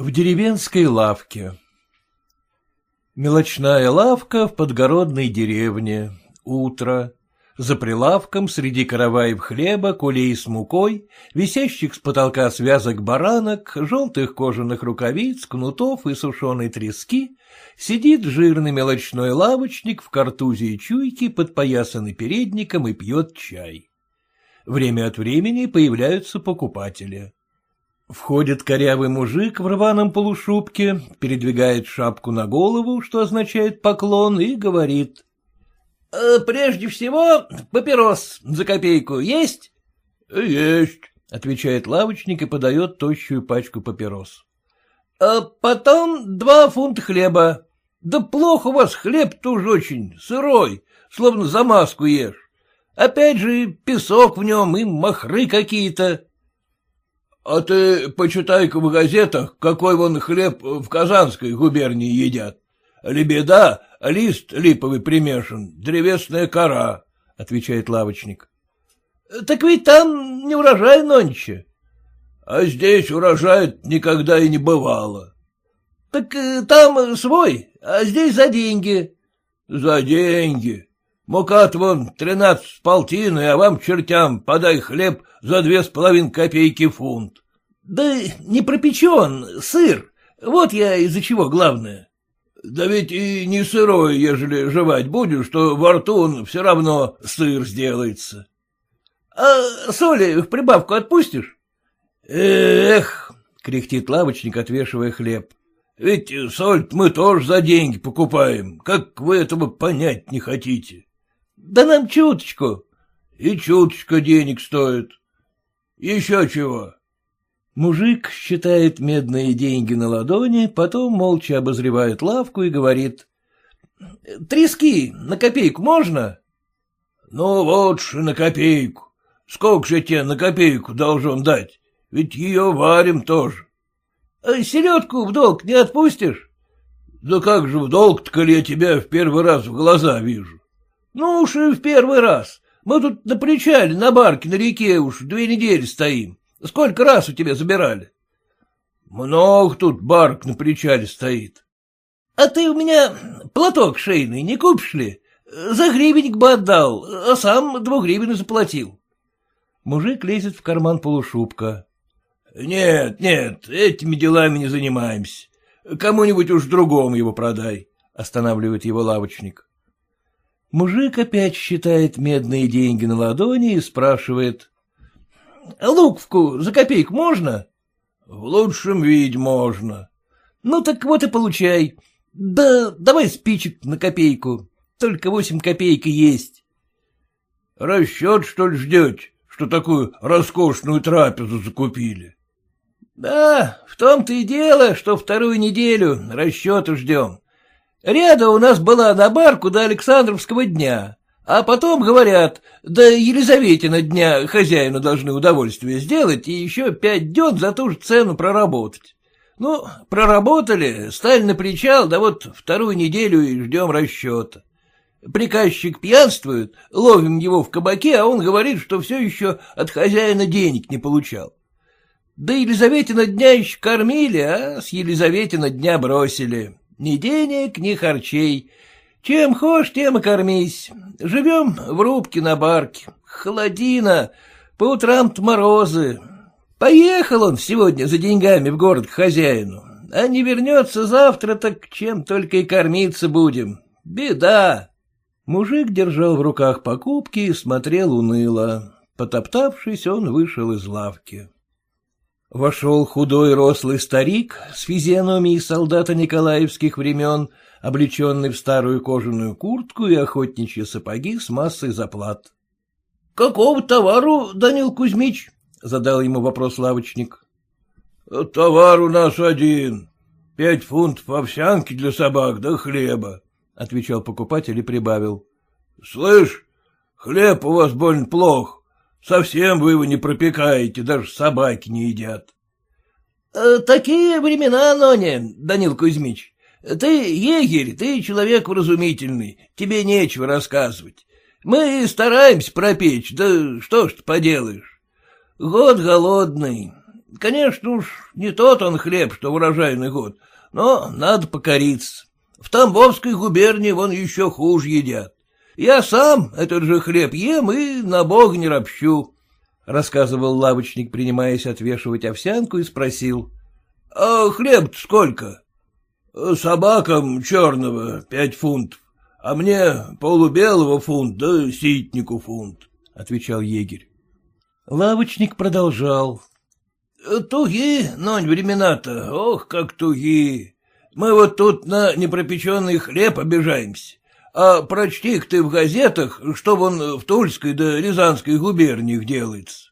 В деревенской лавке Мелочная лавка в подгородной деревне. Утро. За прилавком среди караваев хлеба, кулей с мукой, висящих с потолка связок баранок, желтых кожаных рукавиц, кнутов и сушеной трески, сидит жирный мелочной лавочник в картузе и чуйке, подпоясанный передником и пьет чай. Время от времени появляются покупатели. Входит корявый мужик в рваном полушубке, передвигает шапку на голову, что означает поклон, и говорит. «Э, — Прежде всего, папирос за копейку есть? — Есть, — отвечает лавочник и подает тощую пачку папирос. «А — Потом два фунта хлеба. Да плохо у вас хлеб тоже очень, сырой, словно замазку ешь. Опять же песок в нем и махры какие-то. — А ты почитай-ка в газетах, какой вон хлеб в Казанской губернии едят. Лебеда, лист липовый примешан, древесная кора, — отвечает лавочник. — Так ведь там не урожай нонче. — А здесь урожая никогда и не бывало. — Так э, там свой, а здесь за деньги. — За деньги. Мукат вон тринадцать с полтиной, а вам, чертям, подай хлеб за две с половиной копейки фунт. — Да не пропечен, сыр. Вот я из-за чего главное. — Да ведь и не сырой, ежели жевать будешь, что во рту он все равно сыр сделается. — А соли в прибавку отпустишь? — Эх, — кряхтит лавочник, отвешивая хлеб. — Ведь соль мы тоже за деньги покупаем. Как вы этого понять не хотите? — да нам чуточку. И чуточка денег стоит. Еще чего? Мужик считает медные деньги на ладони, потом молча обозревает лавку и говорит. — Трески на копейку можно? — Ну вот же на копейку. Сколько же тебе на копейку должен дать? Ведь ее варим тоже. — А селедку в долг не отпустишь? — Да как же в долг-то, коли я тебя в первый раз в глаза вижу? — Ну уж и в первый раз. Мы тут на причале, на барке, на реке уж две недели стоим. Сколько раз у тебя забирали? — Много тут барк на причале стоит. — А ты у меня платок шейный не купишь ли? За гривенник бы отдал, а сам двугривенный заплатил. Мужик лезет в карман полушубка. — Нет, нет, этими делами не занимаемся. Кому-нибудь уж другому его продай, — останавливает его лавочник. Мужик опять считает медные деньги на ладони и спрашивает. — Луковку за копейку можно? — В лучшем виде можно. — Ну так вот и получай. Да давай спичек на копейку. Только восемь копеек есть. — Расчет, что ли, ждете, что такую роскошную трапезу закупили? — Да, в том-то и дело, что вторую неделю расчету ждем. Ряда у нас была на барку до Александровского дня, а потом говорят, до Елизаветина дня хозяину должны удовольствие сделать и еще пять дён за ту же цену проработать. Ну, проработали, стали на причал, да вот вторую неделю и ждем расчета. Приказчик пьянствует, ловим его в кабаке, а он говорит, что все еще от хозяина денег не получал. Да Елизаветина дня еще кормили, а с Елизаветина дня бросили. Ни денег, ни харчей. Чем хошь, тем и кормись. Живем в рубке на барке. Холодина, по утрам-то морозы. Поехал он сегодня за деньгами в город к хозяину, а не вернется завтра, так чем только и кормиться будем. Беда. Мужик держал в руках покупки и смотрел уныло. Потоптавшись, он вышел из лавки. Вошел худой рослый старик с физиономией солдата николаевских времен, облеченный в старую кожаную куртку и охотничьи сапоги с массой заплат. — Какого товару, Данил Кузьмич? — задал ему вопрос лавочник. — Товар у нас один. Пять фунтов овсянки для собак да хлеба, — отвечал покупатель и прибавил. — Слышь, хлеб у вас больно плох. Совсем вы его не пропекаете, даже собаки не едят. Э, — Такие времена, Ноня, Данил Кузьмич. Ты егерь, ты человек вразумительный, тебе нечего рассказывать. Мы стараемся пропечь, да что ж ты поделаешь. Год голодный. Конечно уж, не тот он хлеб, что урожайный год, но надо покориться. В Тамбовской губернии вон еще хуже едят. Я сам этот же хлеб ем и на бога не ропщу, — рассказывал лавочник, принимаясь отвешивать овсянку, и спросил. — А хлеб сколько? — Собакам черного пять фунтов, а мне полубелого фунт, да ситнику фунт, — отвечал егерь. Лавочник продолжал. — Туги, нонь времена-то, ох, как туги. Мы вот тут на непропеченный хлеб обижаемся. А прочти-ка ты в газетах, что вон в Тульской да Рязанской губерниях делается.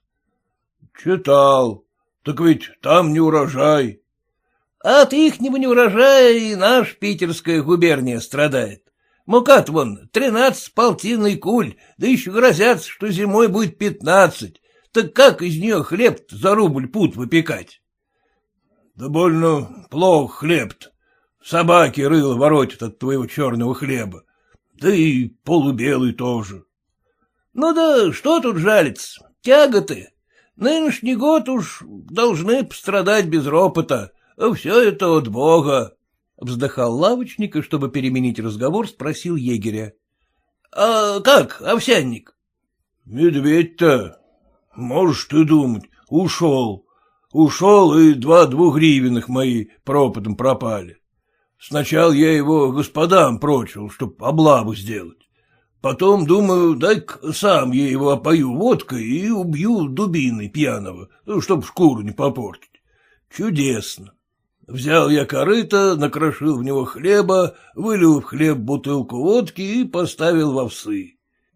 — Читал. Так ведь там не урожай. — От ихнего неурожая и наш питерская губерния страдает. мука вон тринадцать полтинный куль, да еще грозятся, что зимой будет пятнадцать. Так как из нее хлеб за рубль пут выпекать? — Да больно плохо хлеб-то. Собаки рыло воротят от твоего черного хлеба. Да и полубелый тоже. — Ну да что тут жалиться? Тяготы. Нынешний год уж должны пострадать без ропота, а все это от Бога. Вздыхал лавочник и, чтобы переменить разговор, спросил егеря. — А как, овсянник? — Медведь-то, можешь ты думать, ушел. Ушел, и два двухгривенных мои пропадом пропали. Сначала я его господам прочил, чтоб облаву сделать. Потом, думаю, дай-ка сам я его опою водкой и убью дубиной пьяного, чтоб шкуру не попортить. Чудесно. Взял я корыто, накрошил в него хлеба, вылил в хлеб бутылку водки и поставил в овсы.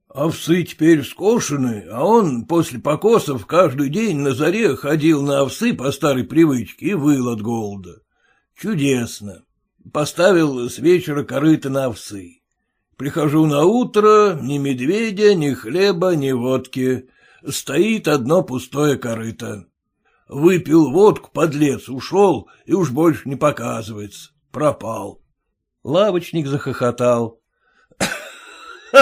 Овсы теперь скошены, а он после покосов каждый день на заре ходил на овсы по старой привычке и выл от голода. Чудесно. Поставил с вечера корыто на овсы. Прихожу на утро, ни медведя, ни хлеба, ни водки. Стоит одно пустое корыто. Выпил водку, подлец, ушел и уж больше не показывается. Пропал. Лавочник захохотал.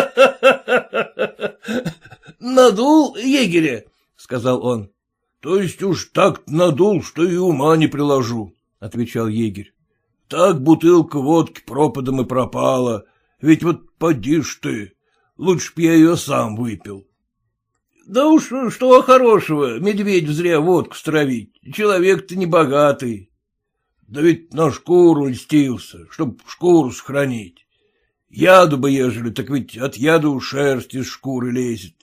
Надул егеря, — сказал он. — То есть уж так надул, что и ума не приложу, — отвечал егерь. Так бутылка водки пропадом и пропала, ведь вот поди ж ты, лучше б я ее сам выпил. Да уж что хорошего, медведь зря водку стравить, человек-то не богатый. Да ведь на шкуру льстился, чтоб шкуру сохранить. Яду бы ежели, так ведь от яду шерсть из шкуры лезет.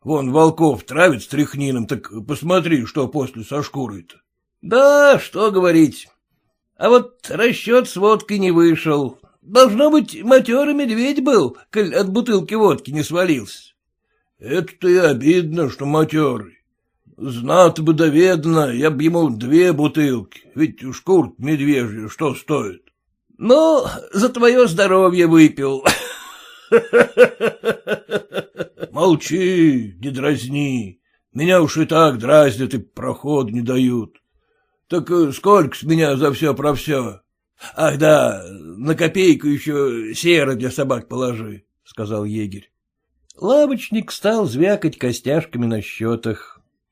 Вон волков травит стряхнином, так посмотри, что после со шкурой-то. Да, что говорить. А вот расчет с водкой не вышел. Должно быть, матерый медведь был, коль от бутылки водки не свалился. Это-то и обидно, что матерый. Знат бы доведано, я б ему две бутылки, ведь шкур медвежья что стоит? Ну, за твое здоровье выпил. Молчи, не дразни. Меня уж и так дразнят и проход не дают. Так э, сколько с меня за все про все? Ах да, на копейку еще сера для собак положи, — сказал егерь. Лавочник стал звякать костяшками на счетах.